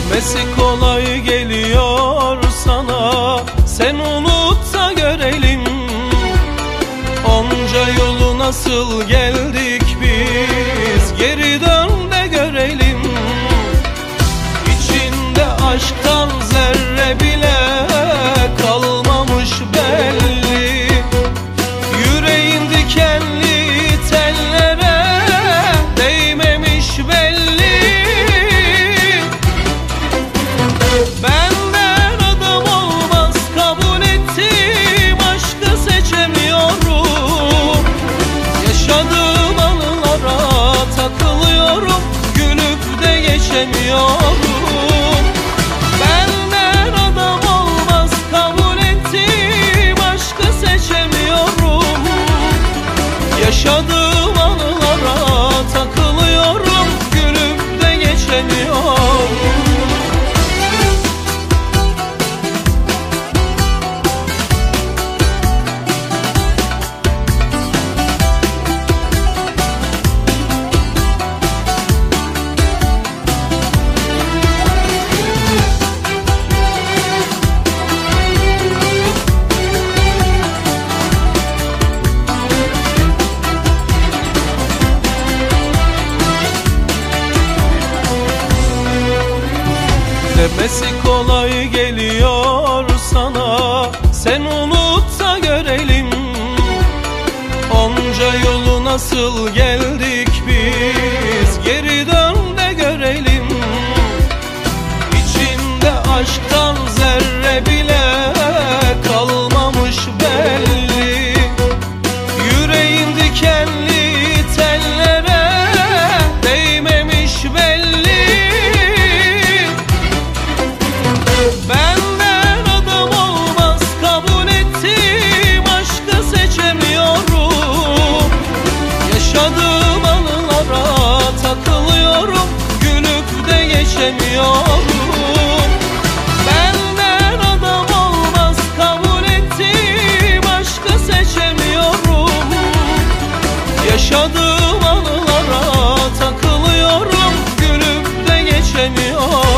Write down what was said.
Demesi kolay geliyor sana. Sen unut da görelim Onca yolu nasıl geldik biz? Geri dön de görelim. İçinde aşktan de Söylemesi kolay geliyor sana. Sen unutsa görelim. Onca yolu nasıl geldik biz? Geri dön takılıyorum Gülüp de geçemiyorum. Benden adam olmaz kabul ettim Aşkı seçemiyorum. Yaşadığım anılara takılıyorum Gülüp de geçemiyorum.